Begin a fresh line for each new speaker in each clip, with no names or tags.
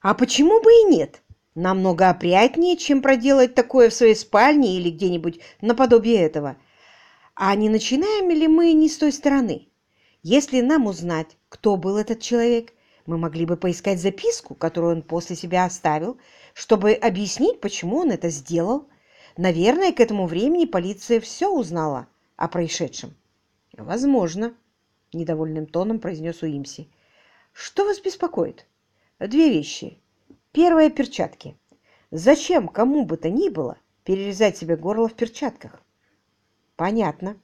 А почему бы и нет? Намного опрятнее, чем проделать такое в своей спальне или где-нибудь наподобие этого. А не начинаем ли мы не с той стороны? Если нам узнать, кто был этот человек, мы могли бы поискать записку, которую он после себя оставил, чтобы объяснить, почему он это сделал. Наверное, к этому времени полиция все узнала о происшедшем. Возможно, недовольным тоном произнес Уимси. Что вас беспокоит? Две вещи. Первое – перчатки. Зачем кому бы то ни было перерезать себе горло в перчатках? Понятно.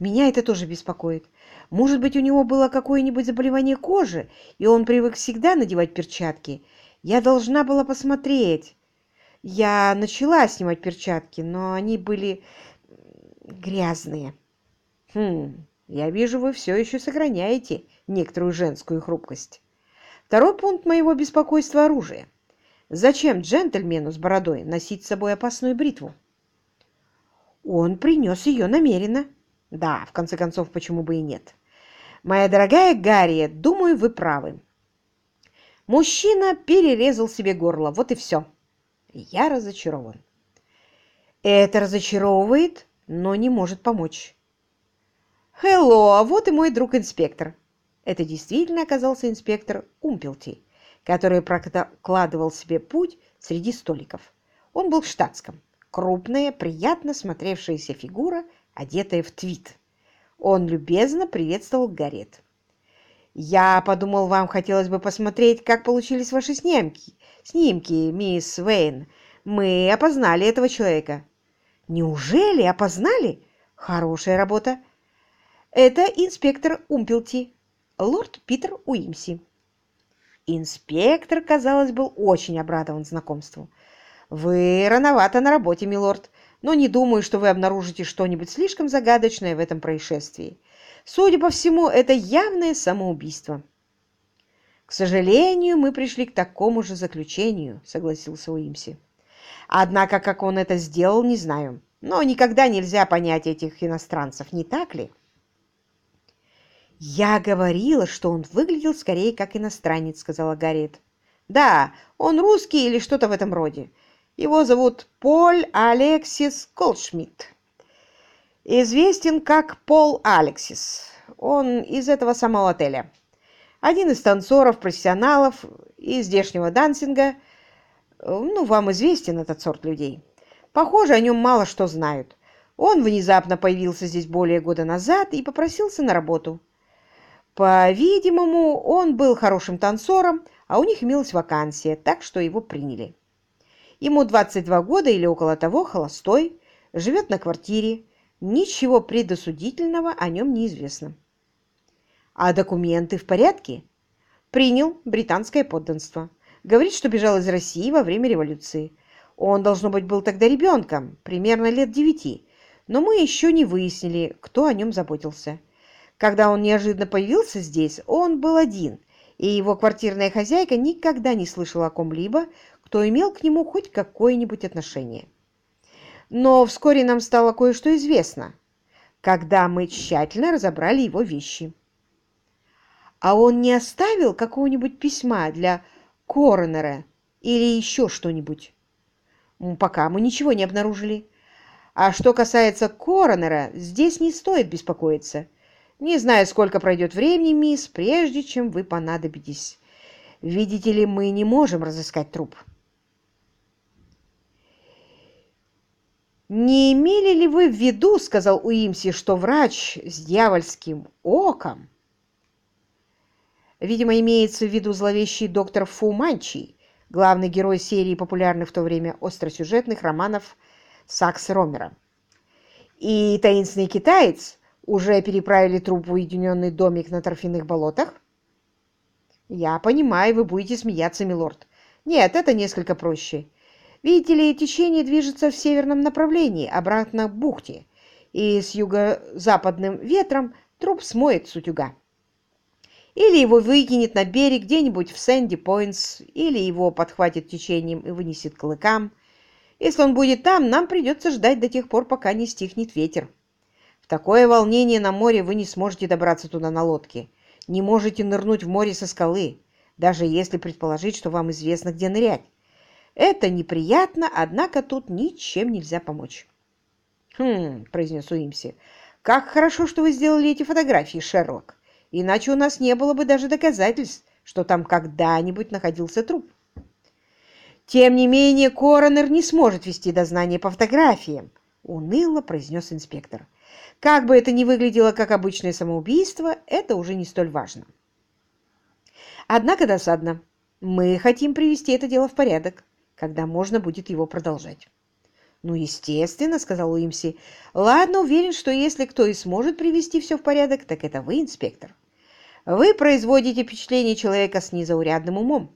Меня это тоже беспокоит. Может быть, у него было какое-нибудь заболевание кожи, и он привык всегда надевать перчатки. Я должна была посмотреть. Я начала снимать перчатки, но они были грязные. Хм, я вижу, вы все еще сохраняете некоторую женскую хрупкость. Второй пункт моего беспокойства – оружие. Зачем джентльмену с бородой носить с собой опасную бритву? Он принес ее намеренно. Да, в конце концов, почему бы и нет. Моя дорогая Гарри, думаю, вы правы. Мужчина перерезал себе горло, вот и все. Я разочарован. Это разочаровывает, но не может помочь. «Хелло, а вот и мой друг-инспектор. Это действительно оказался инспектор Умпелти, который прокладывал себе путь среди столиков. Он был в штатском. Крупная, приятно смотревшаяся фигура, одетая в твит. Он любезно приветствовал Гарет. «Я подумал, вам хотелось бы посмотреть, как получились ваши снимки, снимки, мисс Вейн. Мы опознали этого человека». «Неужели опознали? Хорошая работа. Это инспектор Умпелти, лорд Питер Уимси. Инспектор, казалось, был очень обрадован знакомству. «Вы рановато на работе, милорд, но не думаю, что вы обнаружите что-нибудь слишком загадочное в этом происшествии. Судя по всему, это явное самоубийство». «К сожалению, мы пришли к такому же заключению», — согласился Уимси. «Однако, как он это сделал, не знаю. Но никогда нельзя понять этих иностранцев, не так ли?» «Я говорила, что он выглядел скорее как иностранец», — сказала Гарриет. «Да, он русский или что-то в этом роде. Его зовут Поль Алексис Колшмидт. Известен как Пол Алексис. Он из этого самого отеля. Один из танцоров-профессионалов из здешнего дансинга. Ну, вам известен этот сорт людей. Похоже, о нем мало что знают. Он внезапно появился здесь более года назад и попросился на работу. По-видимому, он был хорошим танцором, а у них имелась вакансия, так что его приняли. Ему 22 года или около того, холостой, живет на квартире, ничего предосудительного о нем не известно. А документы в порядке? Принял британское подданство. Говорит, что бежал из России во время революции. Он, должно быть, был тогда ребенком, примерно лет девяти, но мы еще не выяснили, кто о нем заботился. Когда он неожиданно появился здесь, он был один, и его квартирная хозяйка никогда не слышала о ком-либо, кто имел к нему хоть какое-нибудь отношение. Но вскоре нам стало кое-что известно, когда мы тщательно разобрали его вещи. А он не оставил какого-нибудь письма для коронера или еще что-нибудь? Пока мы ничего не обнаружили. А что касается коронера, здесь не стоит беспокоиться. Не знаю, сколько пройдет времени, мисс, прежде чем вы понадобитесь. Видите ли, мы не можем разыскать труп. «Не имели ли вы в виду, — сказал Уимси, — что врач с дьявольским оком...» Видимо, имеется в виду зловещий доктор Фу Манчи, главный герой серии популярных в то время остросюжетных романов Сакс Ромера. И таинственный китаец, уже переправили труп в уединенный домик на торфяных болотах? Я понимаю, вы будете смеяться, милорд. Нет, это несколько проще. Видите ли, течение движется в северном направлении, обратно к бухте, и с юго-западным ветром труп смоет с утюга. Или его выкинет на берег где-нибудь в Сэнди-Пойнтс, или его подхватит течением и вынесет к клыкам. Если он будет там, нам придется ждать до тех пор, пока не стихнет ветер. Такое волнение на море вы не сможете добраться туда на лодке, не можете нырнуть в море со скалы. даже если предположить, что вам известно, где нырять. Это неприятно, однако тут ничем нельзя помочь. «Хм», — произнес Уимси, — «как хорошо, что вы сделали эти фотографии, Шерлок. Иначе у нас не было бы даже доказательств, что там когда-нибудь находился труп». «Тем не менее, коронер не сможет вести дознание по фотографиям», — уныло произнес инспектор. «Как бы это ни выглядело как обычное самоубийство, это уже не столь важно». Однако досадно. Мы хотим привести это дело в порядок, когда можно будет его продолжать. «Ну, естественно», — сказал Уимси. «Ладно, уверен, что если кто и сможет привести все в порядок, так это вы, инспектор. Вы производите впечатление человека с незаурядным умом.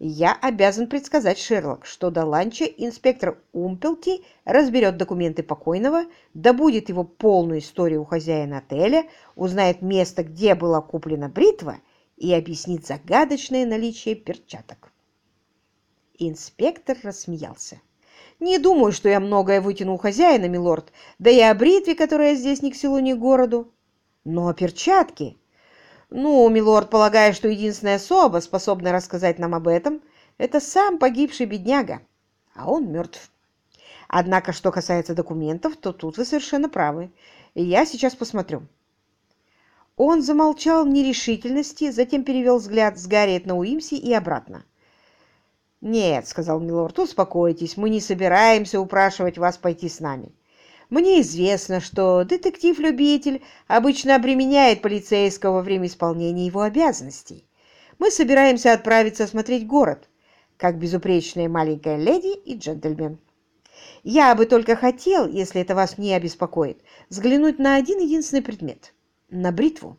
Я обязан предсказать, Шерлок, что до ланча инспектор Умпелти разберет документы покойного, добудет его полную историю у хозяина отеля, узнает место, где была куплена бритва и объяснит загадочное наличие перчаток. Инспектор рассмеялся. «Не думаю, что я многое вытяну у хозяина, милорд, да и о бритве, которая здесь ни к селу, ни к городу. Но перчатки...» Ну, милорд, полагаю, что единственная особа, способная рассказать нам об этом, это сам погибший бедняга, а он мертв. Однако, что касается документов, то тут вы совершенно правы. И я сейчас посмотрю. Он замолчал в нерешительности, затем перевел взгляд с Гарриет на Уимси и обратно. «Нет», — сказал милорд, — «успокойтесь, мы не собираемся упрашивать вас пойти с нами. Мне известно, что детектив-любитель обычно обременяет полицейского во время исполнения его обязанностей. Мы собираемся отправиться осмотреть город, как безупречная маленькая леди и джентльмен. Я бы только хотел, если это вас не обеспокоит, взглянуть на один единственный предмет – на бритву.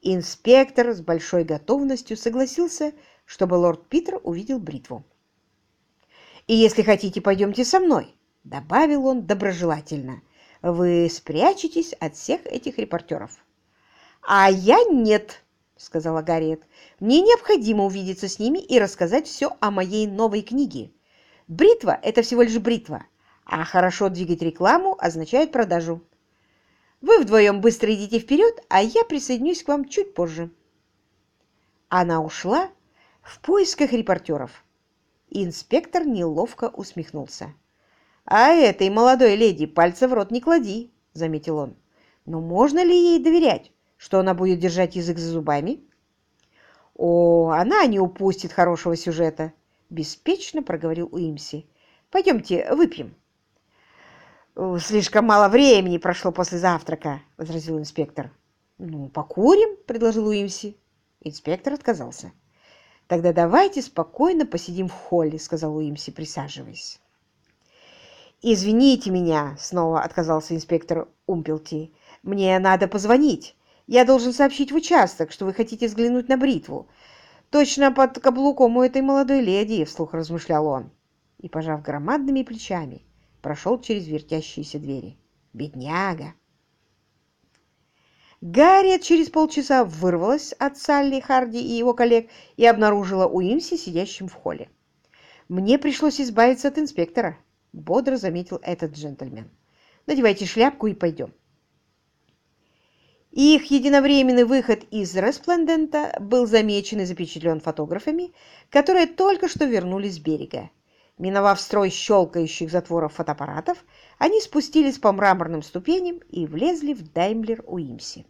Инспектор с большой готовностью согласился, чтобы лорд Питер увидел бритву. «И если хотите, пойдемте со мной», — добавил он доброжелательно. «Вы спрячетесь от всех этих репортеров». «А я нет», — сказала Гарриет. «Мне необходимо увидеться с ними и рассказать все о моей новой книге. Бритва — это всего лишь бритва, а хорошо двигать рекламу означает продажу. Вы вдвоем быстро идите вперед, а я присоединюсь к вам чуть позже». Она ушла в поисках репортеров. Инспектор неловко усмехнулся. «А этой молодой леди пальца в рот не клади», — заметил он. «Но можно ли ей доверять, что она будет держать язык за зубами?» «О, она не упустит хорошего сюжета», — беспечно проговорил Уимси. «Пойдемте выпьем». «Слишком мало времени прошло после завтрака», — возразил инспектор. «Ну, покурим», — предложил Уимси. Инспектор отказался. «Тогда давайте спокойно посидим в холле», — сказал Уимси, присаживаясь. «Извините меня», — снова отказался инспектор Умпелти. «Мне надо позвонить. Я должен сообщить в участок, что вы хотите взглянуть на бритву. Точно под каблуком у этой молодой леди», — вслух размышлял он. И, пожав громадными плечами, прошел через вертящиеся двери. «Бедняга!» Гарриет через полчаса вырвалась от Салли, Харди и его коллег и обнаружила Уимси сидящим в холле. «Мне пришлось избавиться от инспектора», — бодро заметил этот джентльмен. «Надевайте шляпку и пойдем». Их единовременный выход из Респлендента был замечен и запечатлен фотографами, которые только что вернулись с берега. Миновав строй щелкающих затворов фотоаппаратов, они спустились по мраморным ступеням и влезли в Даймлер Уимси.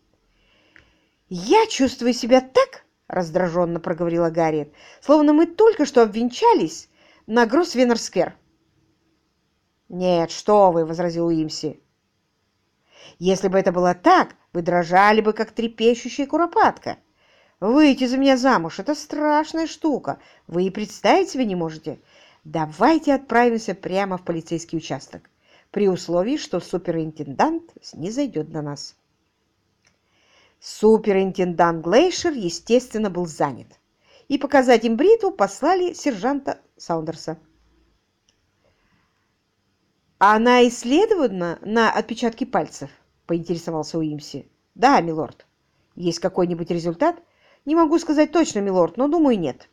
«Я чувствую себя так, — раздраженно проговорила Гарриет, — словно мы только что обвенчались на Гроссвеннер-сквер. «Нет, что вы!» — возразил Уимси. «Если бы это было так, вы дрожали бы, как трепещущая куропатка. Выйти за меня замуж — это страшная штука. Вы и представить себе не можете. Давайте отправимся прямо в полицейский участок, при условии, что суперинтендант снизойдет до нас». Суперинтендант Глейшер, естественно, был занят, и показать им бритву послали сержанта Саундерса. «А она исследована на отпечатки пальцев?» — поинтересовался Уимси. «Да, милорд. Есть какой-нибудь результат?» «Не могу сказать точно, милорд, но, думаю, нет».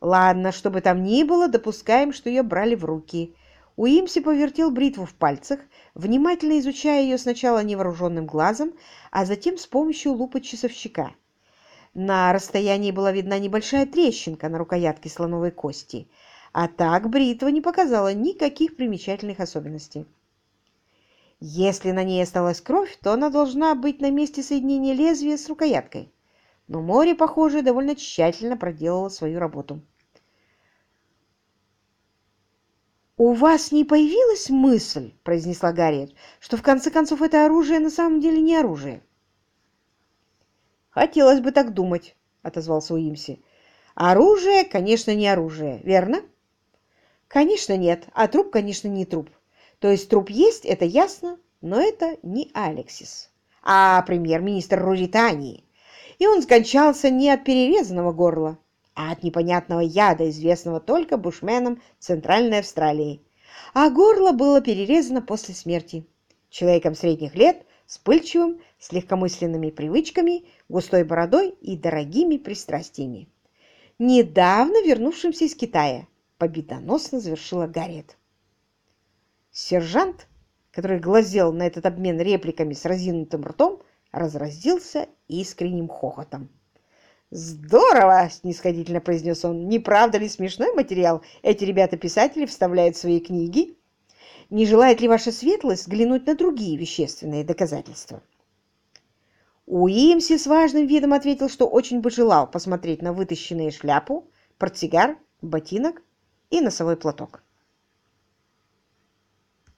«Ладно, что бы там ни было, допускаем, что ее брали в руки». Уимси повертел бритву в пальцах, внимательно изучая ее сначала невооруженным глазом, а затем с помощью лупы часовщика. На расстоянии была видна небольшая трещинка на рукоятке слоновой кости, а так бритва не показала никаких примечательных особенностей. Если на ней осталась кровь, то она должна быть на месте соединения лезвия с рукояткой. Но море, похоже, довольно тщательно проделало свою работу. «У вас не появилась мысль, — произнесла Гарриет, — что в конце концов это оружие на самом деле не оружие?» «Хотелось бы так думать», — отозвался Уимси. «Оружие, конечно, не оружие, верно?» «Конечно нет, а труп, конечно, не труп. То есть труп есть, это ясно, но это не Алексис, а премьер-министр Руритании. И он скончался не от перерезанного горла, а от непонятного яда, известного только бушменам Центральной Австралии. А горло было перерезано после смерти. Человеком средних лет, с пыльчивым, с легкомысленными привычками, густой бородой и дорогими пристрастиями. Недавно вернувшимся из Китая, победоносно завершила Гарриет. Сержант, который глазел на этот обмен репликами с разинутым ртом, разразился искренним хохотом. «Здорово!» – снисходительно произнес он. «Не правда ли смешной материал эти ребята-писатели вставляют в свои книги? Не желает ли ваша светлость взглянуть на другие вещественные доказательства?» Уимси с важным видом ответил, что очень бы желал посмотреть на вытащенные шляпу, портсигар, ботинок и носовой платок.